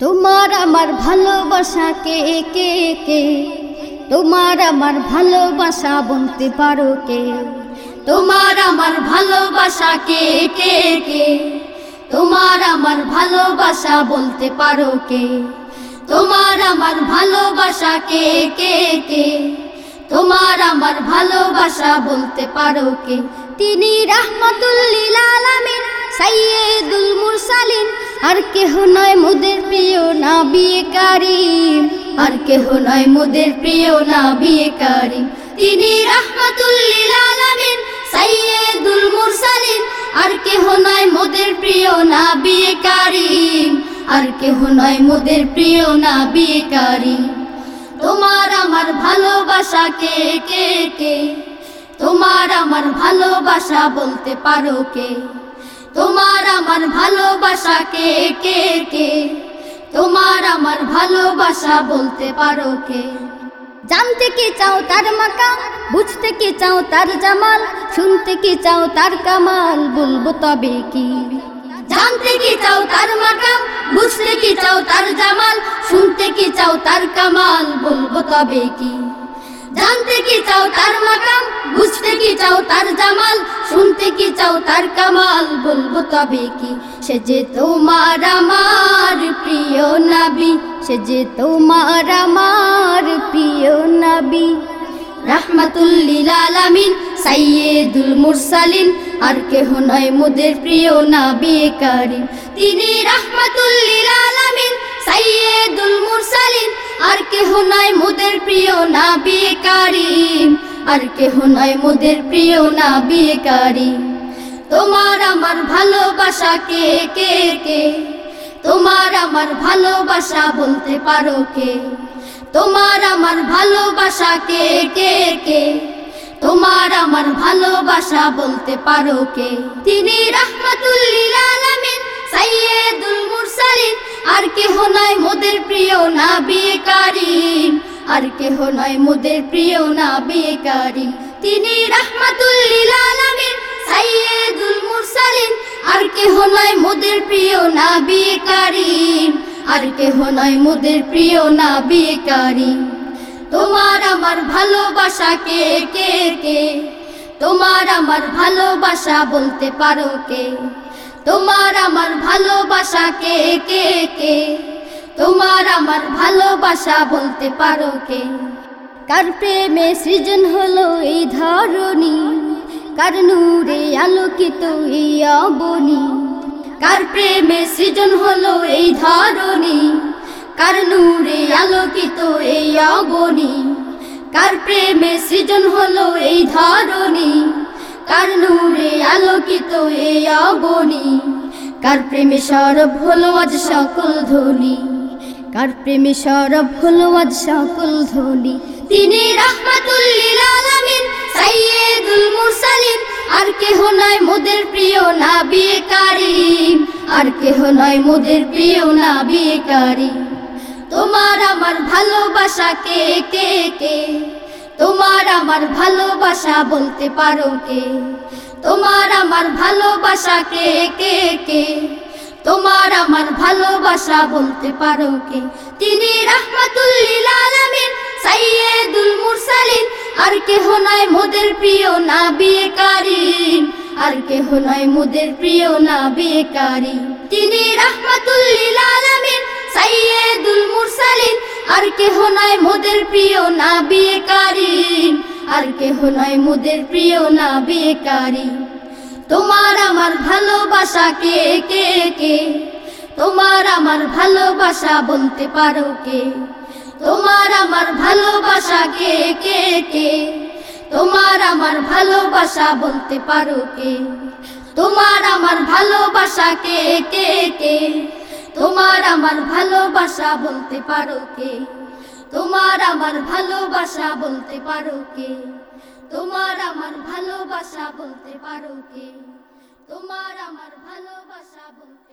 তোমার আমার ভালোবাসা কে কে কে? তোমার আমার ভালোবাসা বলতে পারো কে? তোমার আমার ভালোবাসা কে কে কে? তোমার আমার ভালোবাসা বলতে পারো কে? তোমার আমার ভালোবাসা কে কে কে? তোমার আমার ভালোবাসা বলতে পারো কে? তিনি রাহমাতুল্লিল আলামিন সাইয়েদুল মুরসালিন আর কেহ নয় মোদের প্রিয় না বিয়ে আর কেহ নয় মোদের প্রিয় না বিয়ে তিনি রাহমাতুল্লিল আলামিন, সাইয়েদুল মুরসালিন। আর কেহ নয় মোদের প্রিয় না বিয়ে আর কেহ নয় মোদের প্রিয় না বিয়ে তোমার আমার ভালোবাসা কে কে কে? তোমার আমার ভালোবাসা বলতে পারো কে? তোমার আমার ভালোবাসা কে কে কে? তোমার আমার ভালোবাসা বলতে পারো কে? জানতে কি চাও তার মাকাম? বুঝতে কি চাও তার জামাল? শুনতে কি চাও তার কামাল? বলব তবে কি? জানতে কি চাও তার মাকাম? বুঝতে কি চাও তার জামাল? শুনতে কি চাও তার কামাল? বলব তবে কি? জানতে কি চাও তার মাকাম? বুঝতে কি চাও তার জামাল? শুনতে কি চাও তার কামাল? বলব তবে কি? সে যে তোমার আমার প্রিয় নাবি, সে যে তোমার আমার প্রিয় নাবি। রাহমাতুল্লিল আলামিন, সাইয়েদুল মুরসালিন, আর কেহ নয় মোদের প্রিয় নাবি কারিম। তিনি রাহমাতুল্লিল আলামিন, সাইয়েদুল মুরসালিন, আর কেহ নয় মোদের প্রিয় নাবি কারিম। আর কেহ নয় মোদের প্রিয় না কারিম তোমার আমার ভালোবাসা কে কে কে? তোমার আমার ভালোবাসা বলতে পারো কে? তোমার আমার ভালোবাসা কে কে কে? তোমার আমার ভালোবাসা বলতে পারো কে? তিনি রাহমাতুল্লিল আলামিন সাইয়েদুল মুরসালিন। আর কেহ নয় মোদের প্রিয় না বিয়ে কারিম আর কেহ নয় মোদের প্রিয় না বিয়ে কারিম তিনি আর কেহ নয় মোদের প্রিয় না বিয়ে কারিম আর কেহ নয় মোদের প্রিয় না বিয়ে কারিম তোমার আমার ভালোবাসা কে কে কে? তোমার আমার ভালোবাসা বলতে পারো কে? তোমার আমার ভালোবাসা কে কে কে? তোমার আমার ভালোবাসা বলতে পারো কে? কার প্রেমে সৃজন হলো এই ধরণী? কার নূরে আলোকিত এই অবনী? কার প্রেমে সৃজন হলো এই ধরণী? কার নূরে আলোকিত এই অবনী? কার প্রেমে সৃজন হলো এই ধরণী? কার নূরে আলোকিত এই অবনী? কার প্রেমে সরব হলো আজ সকল ধ্বনি কার প্রেমে সরব হলো আজ সকল ধ্বনি তিনি রাহমাতুল্লিল আলামিন, সাইয়েদুল মুরসালিন। আর কেহ নয় মোদের প্রিয় না বিয়ে কারিম আর কেহ নয় মোদের প্রিয় না বিয়ে কারিম তোমার আমার ভালোবাসা কে কে কে? তোমার আমার ভালোবাসা বলতে পারো কে? তোমার আমার ভালোবাসা কে কে কে? তোমার আমার ভালোবাসা বলতে পারো কে? তিনি রাহমাতুল্লিল আলামিন, সাইয়েদুল মুরসালিন। আর কেহ নয় মোদের প্রিয় না বিয়ে কারিম আর কেহ নয় মোদের প্রিয় না বিয়ে কারিম তিনি রাহমাতুল্লিল আলামিন, সাইয়েদুল মুরসালিন। আর কেহ নয় মোদের প্রিয় না বিয়ে কারিম আর কেহ নয় মোদের প্রিয় না বিয়ে কারিম তোমার আমার ভালোবাসা কে কে কে? তোমার আমার ভালোবাসা বলতে পারো কে? তোমার আমার ভালোবাসা কে কে কে? তোমার আমার ভালোবাসা বলতে পারো কে? তোমার আমার ভালোবাসা কে কে কে? তোমার আমার ভালোবাসা বলতে পারো কে? তোমার আমার ভালোবাসা বলতে পারো কে? তোমার আমার ভালোবাসা বলতে পারো কে? তোমার আমার ভালোবাসা বলতে